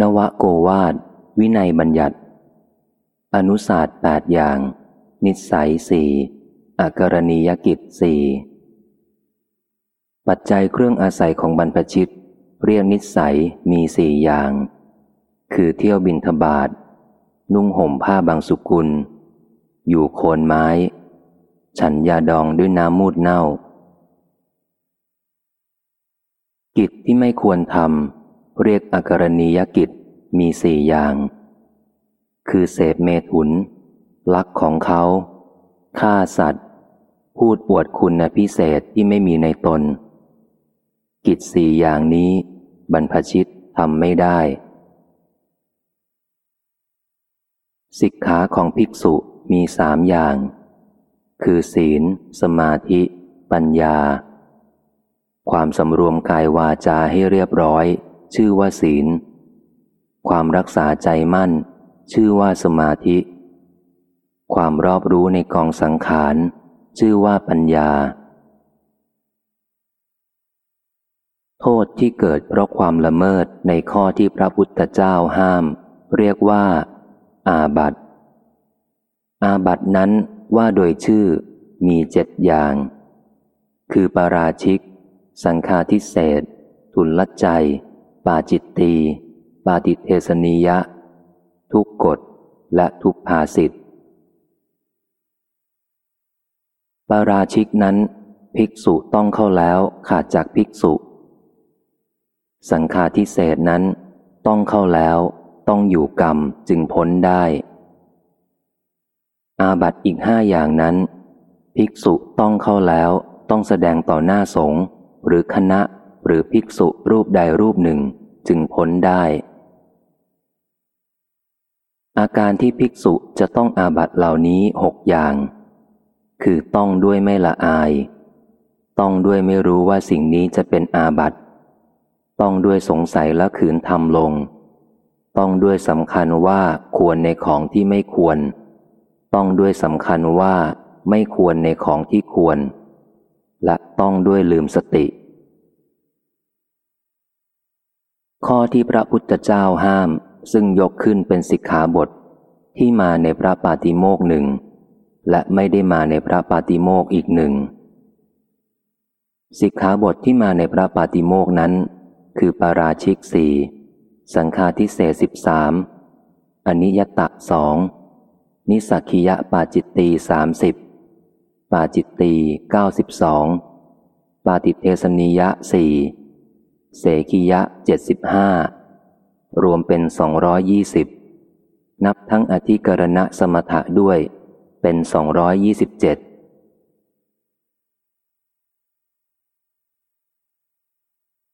นวโกวาด วินัยบัญญัติ อนุศาสตร์แปดอย่าง นิสัยสี่อาการณียกิจสี่ปัจจัยเครื่องอาศัยของบรรพชิต เรียกนิสัยมีสี่อย่าง คือเที่ยวบินทบาท นุ่งห่มผ้าบางสุกุล อยู่โคนไม้ ฉันยาดองด้วยน้ำมูดเน่า กิจที่ไม่ควรทำ เรียกอาการณียกิจมีสี่อย่าง คือเสพเมถุน ลักของเขาฆ่าสัตว์ พูดอวดคุณพิเศษที่ไม่มีในตน กิจสี่อย่างนี้ บรรพชิตทำไม่ได้ สิกขาของภิกษุมีสามอย่าง คือศีล สมาธิ ปัญญา ความสำรวมกายวาจาให้เรียบร้อย ชื่อว่าศีล ความรักษาใจมั่น ชื่อว่าสมาธิ ความรอบรู้ในกองสังขาร ชื่อว่าปัญญา โทษที่เกิดเพราะความละเมิดในข้อที่พระพุทธเจ้าห้าม เรียกว่า อาบัตอาบัตนั้นว่าโดยชื่อมีเจ็ดอย่าง คือปาราชิก สังฆาทิเศษ ทุนลัดใจ ปาจิตตี ปาติเทสนียะ ทุกกฎ และทุกภาสิทธปาราชิกนั้น ภิกษุต้องเข้าแล้วขาดจากภิกษุ สังฆาทิเศษนั้น ต้องเข้าแล้วต้องอยู่กรรมจึงพ้นได้ อาบัตอีกห้าอย่างนั้น ภิกษุต้องเข้าแล้วต้องแสดงต่อหน้าสงฆ์หรือคณะ หรือภิกษุรูปใดรูปหนึ่งจึงพ้นได้ อาการที่ภิกษุจะต้องอาบัตเหล่านี้หกอย่าง คือต้องด้วยไม่ละอาย ต้องด้วยไม่รู้ว่าสิ่งนี้จะเป็นอาบัตต้องด้วยสงสัยและขืนทำลง ต้องด้วยสำคัญว่าควรในของที่ไม่ควร ต้องด้วยสำคัญว่าไม่ควรในของที่ควร และต้องด้วยลืมสติ ข้อที่พระพุทธเจ้าห้าม ซึ่งยกขึ้นเป็นสิกขาบท ที่มาในพระปาติโมกหนึ่งและไม่ได้มาในพระปาติโมกอีกหนึ่งสิกขาบทที่มาในพระปาติโมกนั้น คือปาราชิกสี่สังฆาทิเศษสิบสามอนิยตะสองนิสักิยะปาจิตตีสามสิบปาจิตตีเก้าสิบสองปาติเทสนิยะสี่ เสกิยะเจ็ดสิบห้ารวมเป็นสองร้อยยี่สิบนับทั้งอธิกรณะสมถะด้วย เป็นสองร้อยยี่สิบเจ็ด